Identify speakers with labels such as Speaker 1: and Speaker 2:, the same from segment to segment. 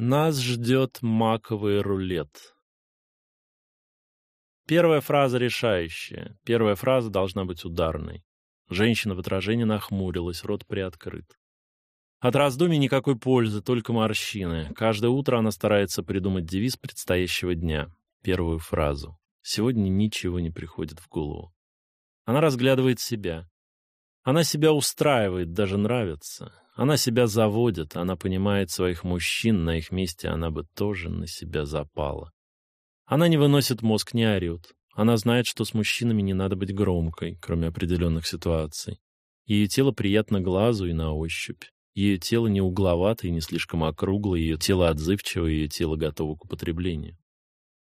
Speaker 1: Нас ждет маковый рулет. Первая фраза решающая. Первая фраза должна быть ударной. Женщина в отражении нахмурилась, рот приоткрыт. От раздумий никакой пользы, только морщины. Каждое утро она старается придумать девиз предстоящего дня, первую фразу. Сегодня ничего не приходит в голову. Она разглядывает себя. Она себя устраивает, даже нравится. Она себя заводит, она понимает своих мужчин, на их месте она бы тоже на себя запала. Она не выносит мозг, не орёт. Она знает, что с мужчинами не надо быть громкой, кроме определенных ситуаций. Ее тело приятно глазу и на ощупь. Ее тело не угловатое и не слишком округлое, ее тело отзывчивое, ее тело готово к употреблению.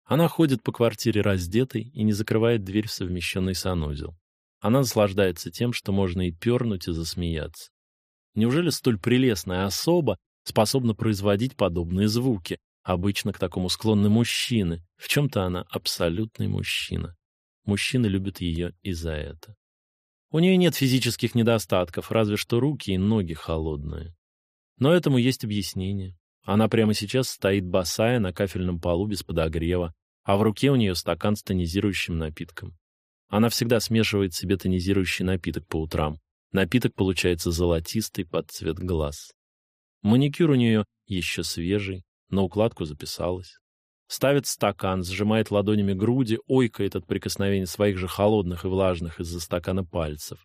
Speaker 1: Она ходит по квартире раздетой и не закрывает дверь в совмещенный санузел. Она наслаждается тем, что можно и пернуть, и засмеяться. Неужели столь прелестная особа способна производить подобные звуки? Обычно к такому склонны мужчины. В чем-то она абсолютный мужчина. Мужчины любят ее и за это. У нее нет физических недостатков, разве что руки и ноги холодные. Но этому есть объяснение. Она прямо сейчас стоит босая на кафельном полу без подогрева, а в руке у нее стакан с тонизирующим напитком. Она всегда смешивает себе тонизирующий напиток по утрам. Напиток получается золотистый под цвет глаз. Маникюр у нее еще свежий, на укладку записалась. Ставит стакан, сжимает ладонями груди, ойкает от прикосновения своих же холодных и влажных из-за стакана пальцев.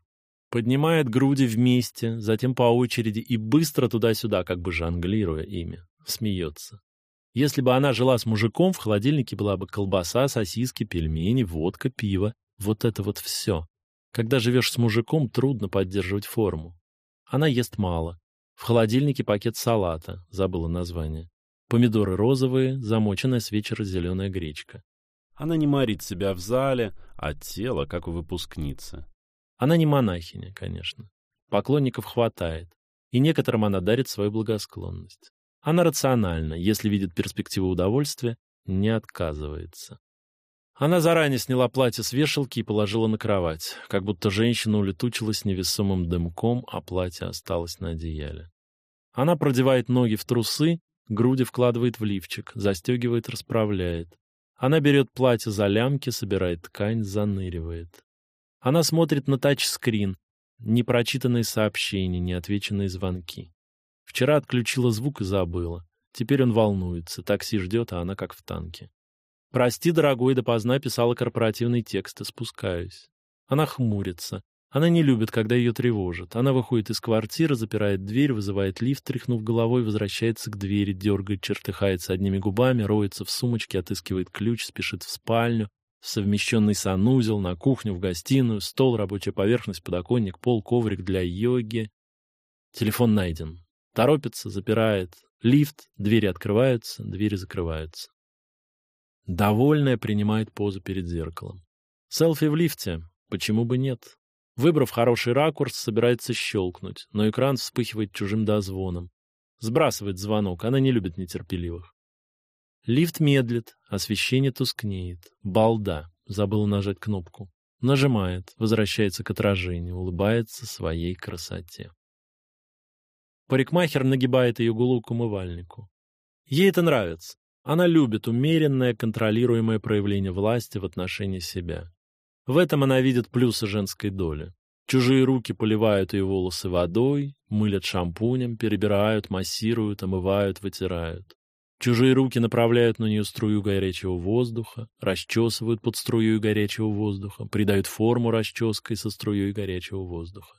Speaker 1: Поднимает груди вместе, затем по очереди и быстро туда-сюда, как бы жонглируя ими. Смеется. Если бы она жила с мужиком, в холодильнике была бы колбаса, сосиски, пельмени, водка, пиво. Вот это вот все. Когда живешь с мужиком, трудно поддерживать форму. Она ест мало. В холодильнике пакет салата, забыла название. Помидоры розовые, замоченная с вечера зеленая гречка.
Speaker 2: Она не морит себя в зале, а тело, как у выпускницы.
Speaker 1: Она не монахиня, конечно. Поклонников хватает, и некоторым она дарит свою благосклонность. Она рациональна, если видит перспективу удовольствия, не отказывается. Она заранее сняла платье с вешалки и положила на кровать, как будто женщина улетучилась невесомым дымком, а платье осталось на одеяле. Она продевает ноги в трусы, груди вкладывает в лифчик, застегивает, расправляет. Она берет платье за лямки, собирает ткань, заныривает. Она смотрит на тачскрин, непрочитанные сообщения, неотвеченные звонки. Вчера отключила звук и забыла. Теперь он волнуется, такси ждет, а она как в танке. «Прости, дорогой, допоздна писала корпоративный текст спускаюсь». Она хмурится. Она не любит, когда ее тревожат. Она выходит из квартиры, запирает дверь, вызывает лифт, тряхнув головой, возвращается к двери, дергает, чертыхается одними губами, роется в сумочке, отыскивает ключ, спешит в спальню, в совмещенный санузел, на кухню, в гостиную, стол, рабочая поверхность, подоконник, пол, коврик для йоги. Телефон найден. Торопится, запирает. Лифт, двери открываются, двери закрываются. Довольная принимает позу перед зеркалом. Селфи в лифте. Почему бы нет? Выбрав хороший ракурс, собирается щелкнуть, но экран вспыхивает чужим дозвоном. Сбрасывает звонок, она не любит нетерпеливых. Лифт медлит, освещение тускнеет. Балда. Забыла нажать кнопку. Нажимает, возвращается к отражению, улыбается своей красоте. Парикмахер нагибает ее голову к умывальнику. Ей это нравится. Она любит умеренное, контролируемое проявление власти в отношении себя. В этом она видит плюсы женской доли. Чужие руки поливают ее волосы водой, мылят шампунем, перебирают, массируют, омывают, вытирают. Чужие руки направляют на нее струю горячего воздуха, расчесывают под струей горячего воздуха, придают форму расческой со струей горячего воздуха.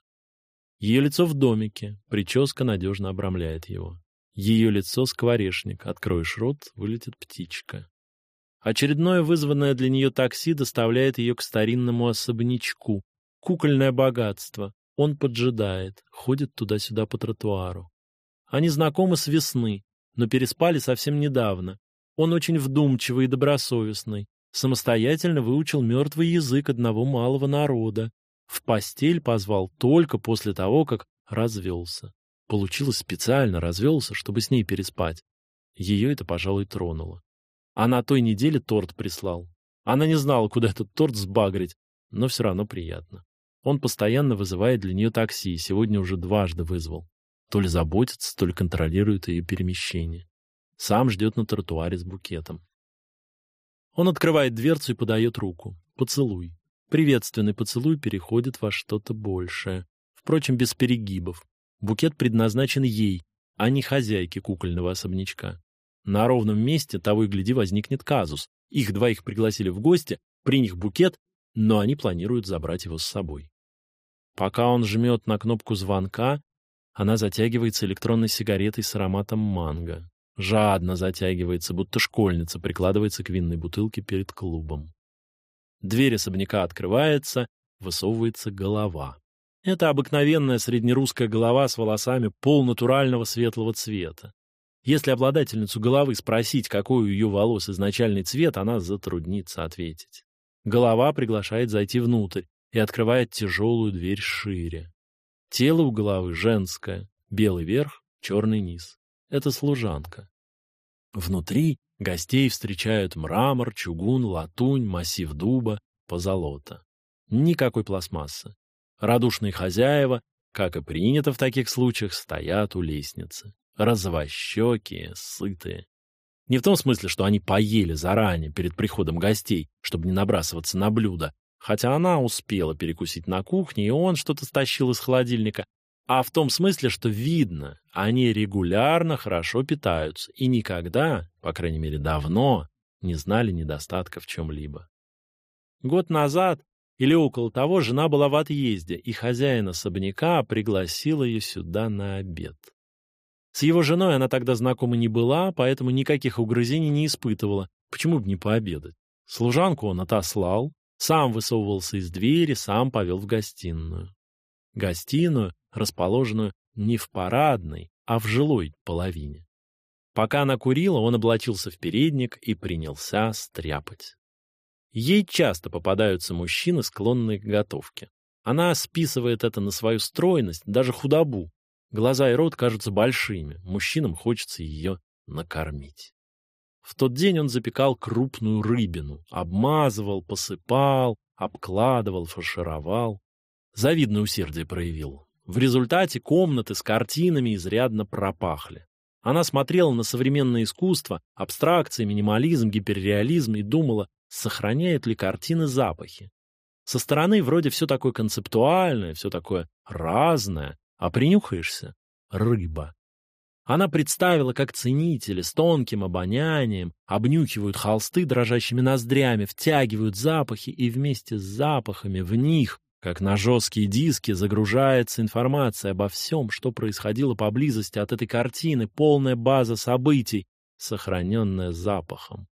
Speaker 1: Ее лицо в домике, прическа надежно обрамляет его. Ее лицо — скворечник. Откроешь рот — вылетит птичка. Очередное вызванное для нее такси доставляет ее к старинному особнячку. Кукольное богатство. Он поджидает, ходит туда-сюда по тротуару. Они знакомы с весны, но переспали совсем недавно. Он очень вдумчивый и добросовестный. Самостоятельно выучил мертвый язык одного малого народа. В постель позвал только после того, как развелся. Получилось специально, развелся, чтобы с ней переспать. Ее это, пожалуй, тронуло. А на той неделе торт прислал. Она не знала, куда этот торт сбагрить, но все равно приятно. Он постоянно вызывает для нее такси, и сегодня уже дважды вызвал. То ли заботится, то ли контролирует ее перемещение. Сам ждет на тротуаре с букетом. Он открывает дверцу и подает руку. Поцелуй. Приветственный поцелуй переходит во что-то большее. Впрочем, без перегибов. Букет предназначен ей, а не хозяйке кукольного особнячка. На ровном месте того и гляди возникнет казус. Их двоих пригласили в гости, при них букет, но они планируют забрать его с собой. Пока он жмет на кнопку звонка, она затягивается электронной сигаретой с ароматом манго. Жадно затягивается, будто школьница прикладывается к винной бутылке перед клубом. Дверь особняка открывается, высовывается голова. Это обыкновенная среднерусская голова с волосами полнатурального светлого цвета. Если обладательницу головы спросить, какой у ее волос изначальный цвет, она затруднится ответить. Голова приглашает зайти внутрь и открывает тяжелую дверь шире. Тело у головы женское, белый верх, черный низ. Это служанка. Внутри гостей встречают мрамор, чугун, латунь, массив дуба, позолота. Никакой пластмассы. Радушные хозяева, как и принято в таких случаях, стоят у лестницы. Розовощекие, сытые. Не в том смысле, что они поели заранее, перед приходом гостей, чтобы не набрасываться на блюдо, хотя она успела перекусить на кухне, и он что-то стащил из холодильника, а в том смысле, что видно, они регулярно хорошо питаются и никогда, по крайней мере давно, не знали недостатка в чем-либо. Год назад или около того жена была в отъезде, и хозяин особняка пригласил ее сюда на обед. С его женой она тогда знакома не была, поэтому никаких угрызений не испытывала. Почему бы не пообедать? Служанку он отослал, сам высовывался из двери, сам повел в гостиную. Гостиную расположенную не в парадной, а в жилой половине. Пока она курила, он облачился в передник и принялся стряпать. Ей часто попадаются мужчины, склонные к готовке. Она списывает это на свою стройность, даже худобу. Глаза и рот кажутся большими, мужчинам хочется ее накормить. В тот день он запекал крупную рыбину, обмазывал, посыпал, обкладывал, фаршировал. Завидное усердие проявил. В результате комнаты с картинами изрядно пропахли. Она смотрела на современное искусство, абстракции, минимализм, гиперреализм и думала, сохраняют ли картины запахи. Со стороны вроде все такое концептуальное, все такое разное, а принюхаешься — рыба. Она представила, как ценители с тонким обонянием обнюхивают холсты дрожащими ноздрями, втягивают запахи и вместе с запахами в них как на жесткие диски загружается информация обо всем, что происходило поблизости от этой картины, полная база событий, сохраненная запахом.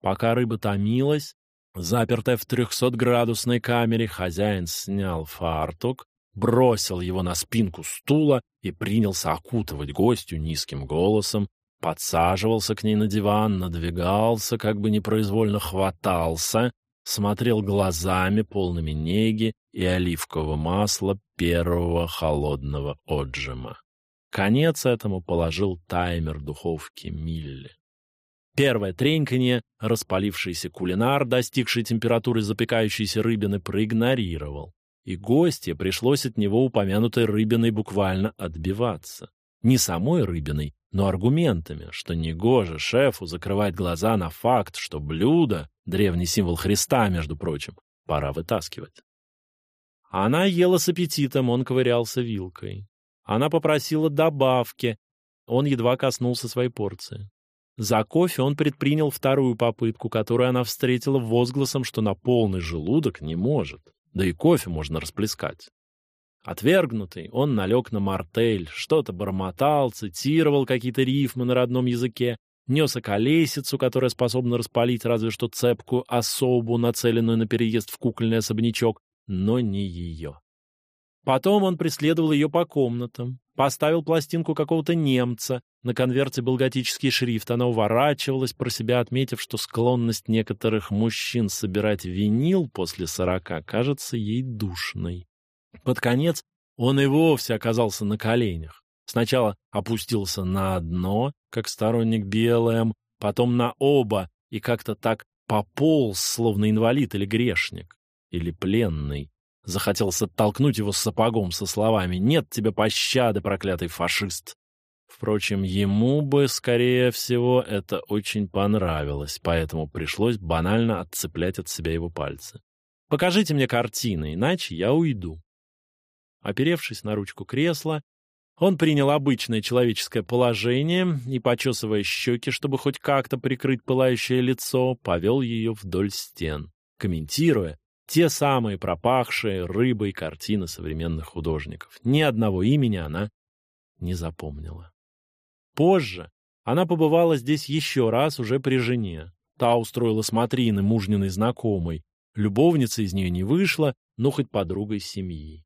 Speaker 1: Пока рыба томилась, запертая в трехсотградусной камере, хозяин снял фартук, бросил его на спинку стула и принялся окутывать гостью низким голосом, подсаживался к ней на диван, надвигался, как бы непроизвольно хватался, смотрел глазами, полными неги и оливкового масла первого холодного отжима. Конец этому положил таймер духовки Милли. Первое треньканье распалившийся кулинар, достигший температуры запекающейся рыбины, проигнорировал, и гостье пришлось от него упомянутой рыбиной буквально отбиваться. Не самой рыбиной, но аргументами, что негоже шефу закрывать глаза на факт, что блюдо древний символ Христа, между прочим, пора вытаскивать. Она ела с аппетитом, он ковырялся вилкой. Она попросила добавки, он едва коснулся своей порции. За кофе он предпринял вторую попытку, которую она встретила возгласом, что на полный желудок не может, да и кофе можно расплескать. Отвергнутый, он налег на мартель, что-то бормотал, цитировал какие-то рифмы на родном языке, нес околесицу, которая способна распалить разве что цепкую особу, нацеленную на переезд в кукольный особнячок, но не ее. Потом он преследовал ее по комнатам, поставил пластинку какого-то немца, на конверте был готический шрифт, она уворачивалась, про себя отметив, что склонность некоторых мужчин собирать винил после сорока кажется ей душной. Под конец он и вовсе оказался на коленях. Сначала опустился на одно, как сторонник БЛМ, потом на оба и как-то так пополз, словно инвалид или грешник, или пленный. Захотелось оттолкнуть его сапогом со словами «Нет тебе пощады, проклятый фашист!». Впрочем, ему бы, скорее всего, это очень понравилось, поэтому пришлось банально отцеплять от себя его пальцы. «Покажите мне картины, иначе я уйду». Оперевшись на ручку кресла, он принял обычное человеческое положение и, почесывая щеки, чтобы хоть как-то прикрыть пылающее лицо, повел ее вдоль стен, комментируя те самые пропахшие рыбой картины современных художников. Ни одного имени она не запомнила. Позже она побывала здесь еще раз уже при жене. Та устроила смотрины мужниной знакомой. Любовница из нее не вышла, но хоть подругой семьи.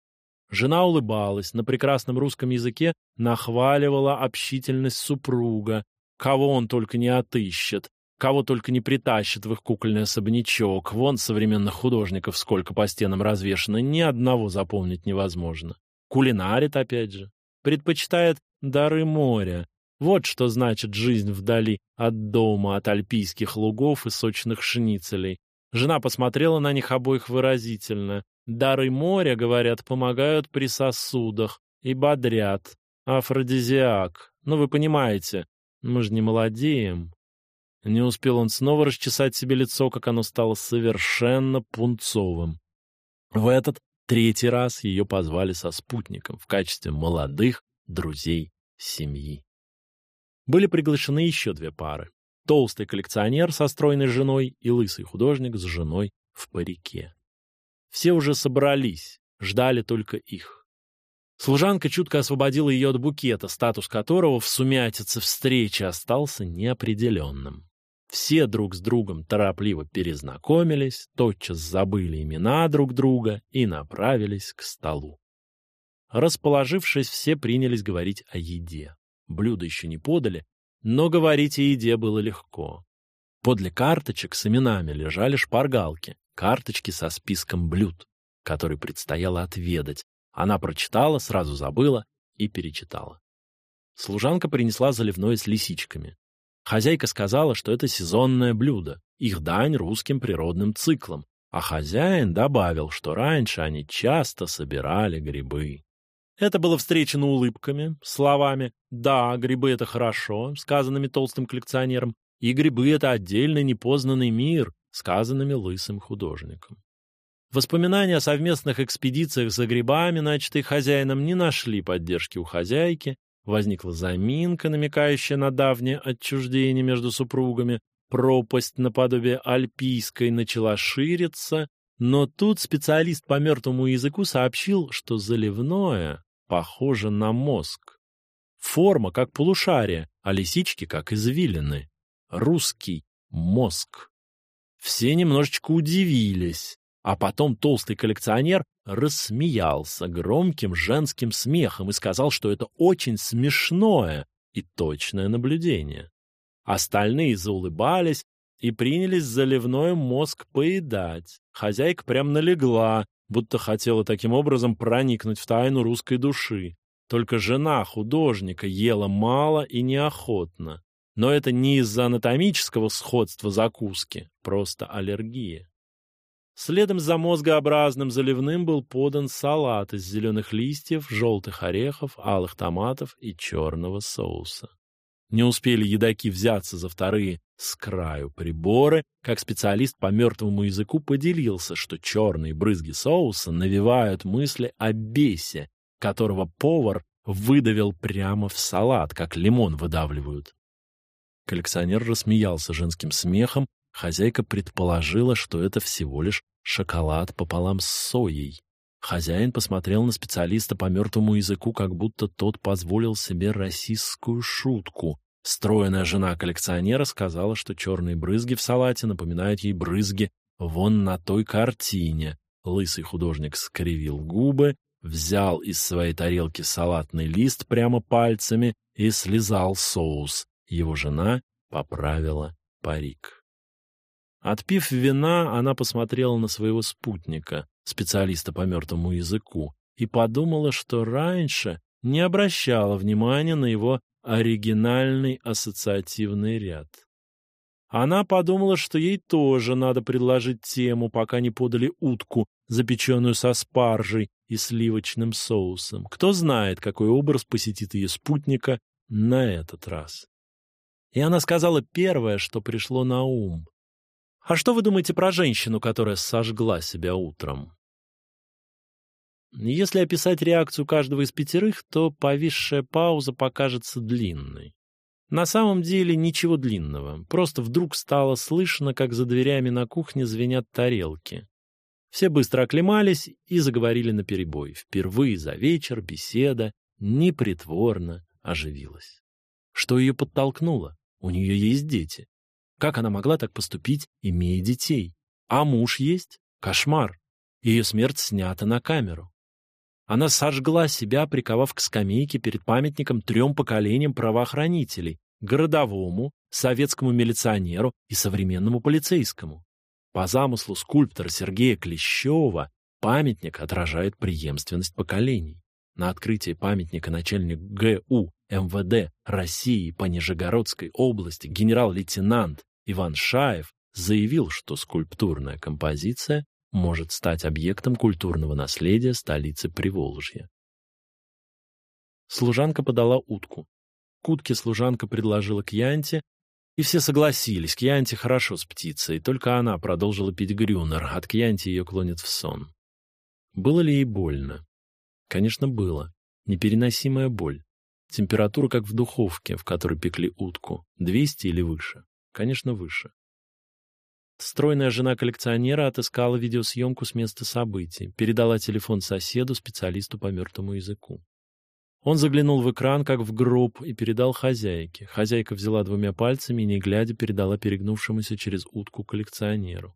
Speaker 1: Жена улыбалась, на прекрасном русском языке нахваливала общительность супруга, кого он только не отыщет, кого только не притащит в их кукольный особнячок. Вон современных художников сколько по стенам развешано, ни одного запомнить невозможно. Кулинарит опять же. Предпочитает дары моря, вот что значит жизнь вдали от дома, от альпийских лугов и сочных шницелей. Жена посмотрела на них обоих выразительно. Дары моря, говорят, помогают при сосудах и бодрят. Афродизиак. Ну, вы понимаете, мы же не молодеем. Не успел он снова расчесать себе лицо, как оно стало совершенно пунцовым. В этот третий раз ее позвали со спутником в качестве молодых друзей семьи были приглашены еще две пары. Толстый коллекционер со стройной женой и лысый художник с женой в парике. Все уже собрались, ждали только их. Служанка чутко освободила ее от букета, статус которого в сумятице встречи остался неопределенным. Все друг с другом торопливо перезнакомились, тотчас забыли имена друг друга и направились к столу. Расположившись, все принялись говорить о еде. Блюда еще не подали, но говорить о еде было легко. Подле карточек с именами лежали шпаргалки, карточки со списком блюд, которые предстояло отведать. Она прочитала, сразу забыла и перечитала. Служанка принесла заливное с лисичками. Хозяйка сказала, что это сезонное блюдо, их дань русским природным циклам, а хозяин добавил, что раньше они часто собирали грибы. Это было встречено улыбками, словами «Да, грибы — это хорошо», сказанными толстым коллекционером, и грибы — это отдельный непознанный мир, сказанными лысым художником. Воспоминания о совместных экспедициях за грибами, начатые хозяином, не нашли поддержки у хозяйки, возникла заминка, намекающая на давнее отчуждение между супругами, пропасть наподобие альпийской начала шириться, но тут специалист по мертвому языку сообщил, что заливное похоже на мозг. Форма как полушарие, а лисички как извилины. Русский мозг. Все немножечко удивились, а потом толстый коллекционер рассмеялся громким женским смехом и сказал, что это очень смешное и точное наблюдение. Остальные заулыбались и принялись заливной мозг поедать. Хозяйка прям налегла, будто хотела таким образом проникнуть в тайну русской души. Только жена художника ела мало и неохотно. Но это не из-за анатомического сходства закуски, просто аллергия. Следом за мозгообразным заливным был подан салат из зеленых листьев, желтых орехов, алых томатов и черного соуса. Не успели едоки взяться за вторые с краю приборы, как специалист по мертвому языку поделился, что черные брызги соуса навевают мысли о бесе, которого повар выдавил прямо в салат, как лимон выдавливают. Коллекционер рассмеялся женским смехом, хозяйка предположила, что это всего лишь шоколад пополам с соей. Хозяин посмотрел на специалиста по мертвому языку, как будто тот позволил себе расистскую шутку. Стройная жена коллекционера сказала, что черные брызги в салате напоминают ей брызги вон на той картине. Лысый художник скривил губы, взял из своей тарелки салатный лист прямо пальцами и слезал соус. Его жена поправила парик. Отпив вина, она посмотрела на своего спутника, специалиста по мертвому языку, и подумала, что раньше не обращала внимания на его оригинальный ассоциативный ряд. Она подумала, что ей тоже надо предложить тему, пока не подали утку, запеченную со спаржей и сливочным соусом. Кто знает, какой образ посетит ее спутника на этот раз. И она сказала первое, что пришло на ум. «А что вы думаете про женщину, которая сожгла себя утром?» Если описать реакцию каждого из пятерых, то повисшая пауза покажется длинной. На самом деле ничего длинного, просто вдруг стало слышно, как за дверями на кухне звенят тарелки. Все быстро оклемались и заговорили наперебой. Впервые за вечер беседа непритворно оживилась. Что ее подтолкнуло? У нее есть дети. Как она могла так поступить, имея детей? А муж есть? Кошмар. Ее смерть снята на камеру. Она сожгла себя, приковав к скамейке перед памятником трем поколениям правоохранителей — городовому, советскому милиционеру и современному полицейскому. По замыслу скульптора Сергея Клещева памятник отражает преемственность поколений. На открытии памятника начальник ГУ МВД России по Нижегородской области генерал-лейтенант Иван Шаев заявил, что скульптурная композиция может стать объектом культурного наследия столицы Приволжья. Служанка подала утку. К утке служанка предложила кьянти, и все согласились, кьянти хорошо с птицей, только она продолжила пить грюнер, от кьянти ее клонит в сон. Было ли ей больно? Конечно, было. Непереносимая боль. Температура как в духовке, в которой пекли утку. 200 или выше? Конечно, выше. Стройная жена коллекционера отыскала видеосъемку с места событий, передала телефон соседу, специалисту по мертвому языку. Он заглянул в экран, как в гроб, и передал хозяйке. Хозяйка взяла двумя пальцами и, не глядя, передала перегнувшемуся через утку коллекционеру.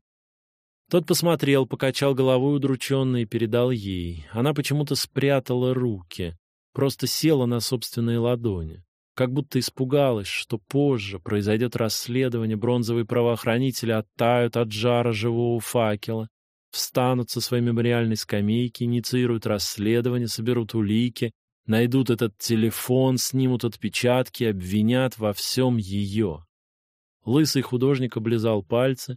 Speaker 1: Тот посмотрел, покачал головой удрученно и передал ей. Она почему-то спрятала руки, просто села на собственные ладони как будто испугалась, что позже произойдет расследование, бронзовые правоохранители оттают от жара живого факела, встанут со своей мемориальной скамейки, инициируют расследование, соберут улики, найдут этот телефон, снимут отпечатки, обвинят во всем ее. Лысый художник облизал пальцы,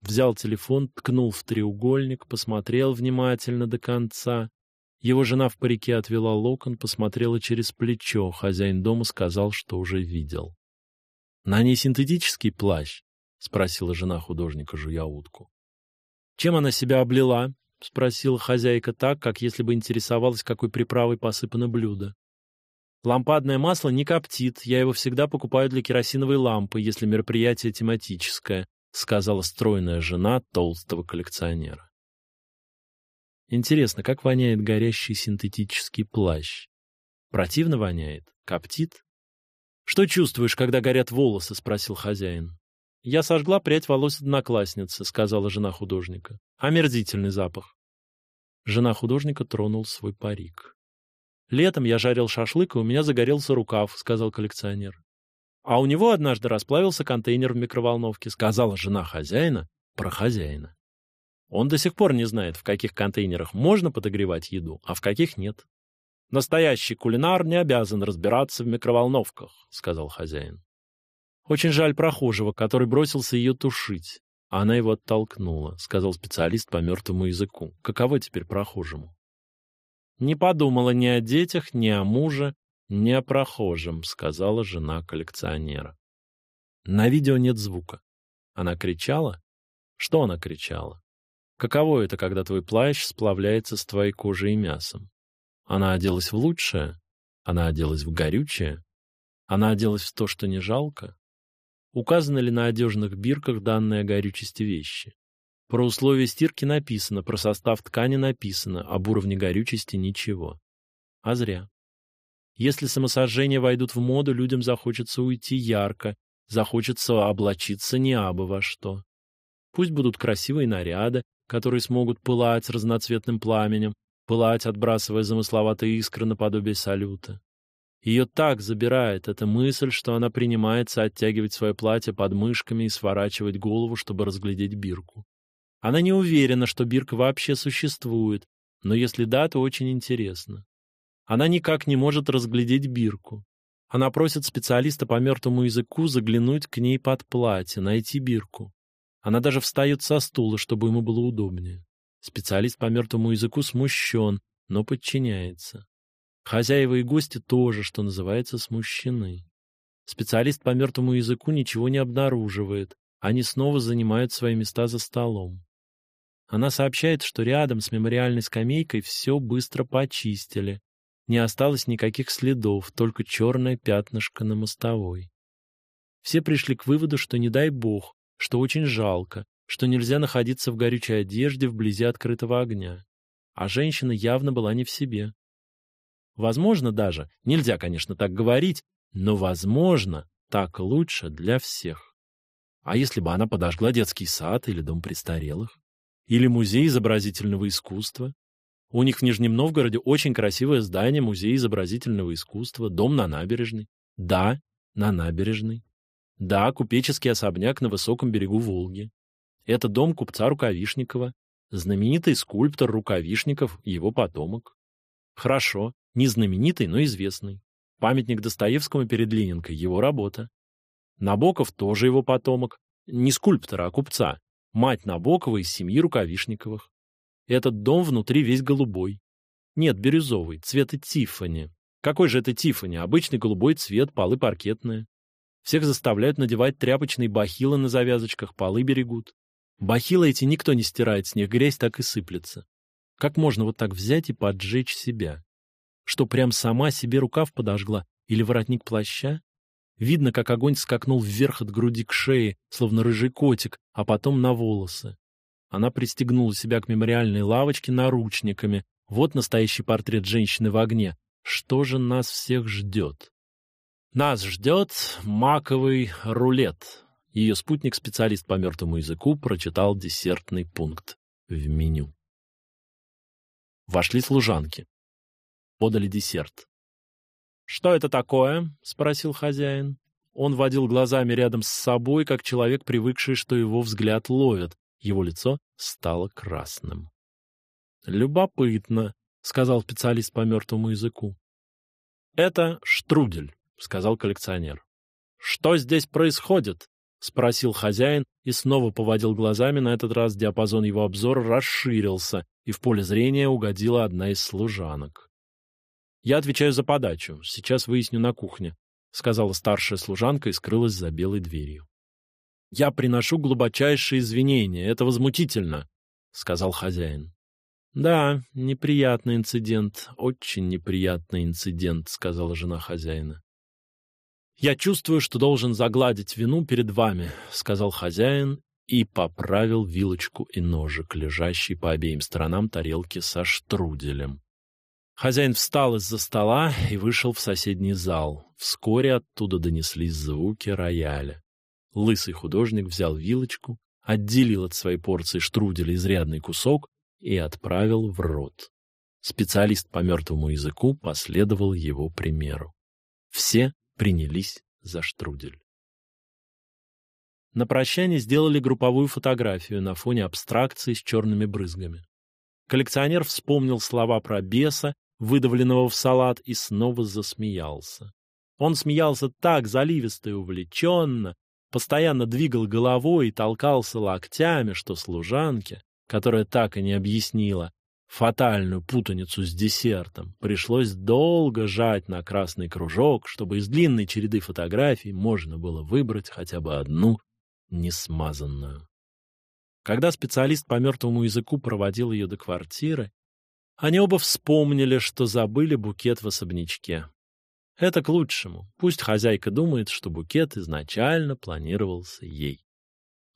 Speaker 1: взял телефон, ткнул в треугольник, посмотрел внимательно до конца его жена в парике отвела локон, посмотрела через плечо. Хозяин дома сказал, что уже видел. «На ней синтетический плащ?» — спросила жена художника, жуя утку. «Чем она себя облила?» — спросила хозяйка так, как если бы интересовалась, какой приправой посыпано блюдо. «Лампадное масло не коптит, я его всегда покупаю для керосиновой лампы, если мероприятие тематическое», — сказала стройная жена толстого коллекционера. Интересно, как воняет горящий синтетический плащ? Противно воняет? Коптит? Что чувствуешь, когда горят волосы? спросил хозяин. Я сожгла прядь волос одноклассницы, сказала жена художника. Омерзительный запах. Жена художника тронул свой парик. Летом я жарил шашлык, и у меня загорелся рукав, сказал коллекционер. А у него однажды расплавился контейнер в микроволновке, сказала жена хозяина про хозяина. Он до сих пор не знает, в каких контейнерах можно подогревать еду, а в каких нет. Настоящий кулинар не обязан разбираться в микроволновках, сказал хозяин. Очень жаль прохожего, который бросился ее тушить. А она его оттолкнула, сказал специалист по мертвому языку. Каково теперь прохожему? Не подумала ни о детях, ни о муже, ни о прохожем, сказала жена коллекционера. На видео нет звука. Она кричала? Что она кричала? Каково это, когда твой плащ сплавляется с твоей кожей и мясом? Она оделась в лучшее? Она оделась в горючее? Она оделась в то, что не жалко? Указаны ли на одежных бирках данные о горючести вещи? Про условия стирки написано, про состав ткани написано, об уровне горючести ничего. А зря. Если самосожжения войдут в моду, людям захочется уйти ярко, захочется облачиться не абы во что. Пусть будут красивые наряды, которые смогут пылать разноцветным пламенем, пылать, отбрасывая замысловатые искры наподобие салюта. Ее так забирает эта мысль, что она принимается оттягивать свое платье под мышками и сворачивать голову, чтобы разглядеть бирку. Она не уверена, что бирка вообще существует, но если да, то очень интересно. Она никак не может разглядеть бирку. Она просит специалиста по мертвому языку заглянуть к ней под платье, найти бирку. Она даже встает со стула, чтобы ему было удобнее. Специалист по мертвому языку смущен, но подчиняется. Хозяева и гости тоже, что называется, смущены. Специалист по мертвому языку ничего не обнаруживает. Они снова занимают свои места за столом. Она сообщает, что рядом с мемориальной скамейкой все быстро почистили. Не осталось никаких следов, только черное пятнышко на мостовой. Все пришли к выводу, что не дай бог, что очень жалко, что нельзя находиться в горючей одежде вблизи открытого огня. А женщина явно была не в себе. Возможно даже, нельзя, конечно, так говорить, но, возможно, так лучше для всех. А если бы она подожгла детский сад или дом престарелых? Или музей изобразительного искусства? У них в Нижнем Новгороде очень красивое здание музея изобразительного искусства, дом на набережной. Да, на набережной. Да, купеческий особняк на высоком берегу Волги. Это дом купца Рукавишникова, знаменитый скульптор Рукавишников, его потомок. Хорошо, не знаменитый, но известный. Памятник Достоевскому перед Ленинкой — его работа. Набоков тоже его потомок. Не скульптора, а купца. Мать Набокова из семьи Рукавишниковых. Этот дом внутри весь голубой. Нет, бирюзовый, цвета Тиффани. Какой же это Тиффани? Обычный голубой цвет, полы паркетные. Всех заставляют надевать тряпочные бахилы на завязочках, полы берегут. Бахилы эти никто не стирает, с них грязь так и сыплется. Как можно вот так взять и поджечь себя? Что прям сама себе рукав подожгла или воротник плаща? Видно, как огонь скакнул вверх от груди к шее, словно рыжий котик, а потом на волосы. Она пристегнула себя к мемориальной лавочке наручниками. Вот настоящий портрет женщины в огне. Что же нас всех ждет? Нас ждет маковый рулет. Ее спутник, специалист по мертвому языку, прочитал десертный пункт в меню. Вошли служанки. Подали десерт. «Что это такое?» — спросил хозяин. Он водил глазами рядом с собой, как человек, привыкший, что его взгляд ловят. Его лицо стало красным. «Любопытно», — сказал специалист по мертвому языку. «Это штрудель», — сказал коллекционер. «Что здесь происходит?» — спросил хозяин и снова поводил глазами. На этот раз диапазон его обзора расширился, и в поле зрения угодила одна из служанок. «Я отвечаю за подачу. Сейчас выясню на кухне», — сказала старшая служанка и скрылась за белой дверью. «Я приношу глубочайшие извинения. Это возмутительно», — сказал хозяин. «Да, неприятный инцидент, очень неприятный инцидент», — сказала жена хозяина. «Я чувствую, что должен загладить вину перед вами», — сказал хозяин и поправил вилочку и ножик, лежащий по обеим сторонам тарелки со штруделем. Хозяин встал из-за стола и вышел в соседний зал. Вскоре оттуда донеслись звуки рояля. Лысый художник взял вилочку, отделил от своей порции штруделя изрядный кусок и отправил в рот. Специалист по мертвому языку последовал его примеру. Все принялись за штрудель. На прощание сделали групповую фотографию на фоне абстракции с черными брызгами. Коллекционер вспомнил слова про беса, выдавленного в салат, и снова засмеялся. Он смеялся так заливисто и увлеченно, постоянно двигал головой и толкался локтями, что служанке, которая так и не объяснила, фатальную путаницу с десертом. Пришлось долго жать на красный кружок, чтобы из длинной череды фотографий можно было выбрать хотя бы одну несмазанную. Когда специалист по мертвому языку проводил ее до квартиры, они оба вспомнили, что забыли букет в особнячке. Это к лучшему. Пусть хозяйка думает, что букет изначально планировался ей.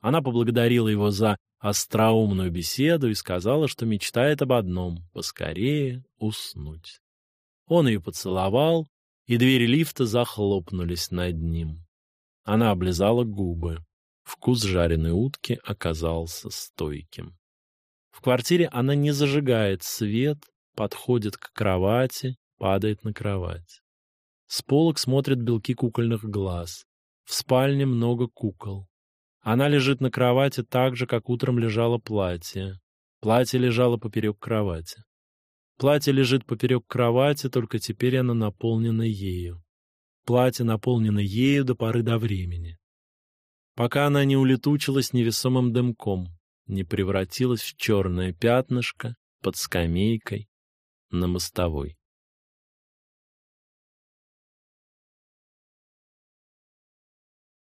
Speaker 1: Она поблагодарила его за остроумную беседу и сказала, что мечтает об одном — поскорее уснуть. Он ее поцеловал, и двери лифта захлопнулись над ним. Она облизала губы. Вкус жареной утки оказался стойким. В квартире она не зажигает свет, подходит к кровати, падает на кровать. С полок смотрят белки кукольных глаз. В спальне много кукол. Она лежит на кровати так же, как утром лежало платье. Платье лежало поперек кровати. Платье лежит поперек кровати, только теперь оно наполнено ею. Платье наполнено ею до поры до времени. Пока она не улетучилась невесомым дымком, не превратилась в черное пятнышко под скамейкой на мостовой.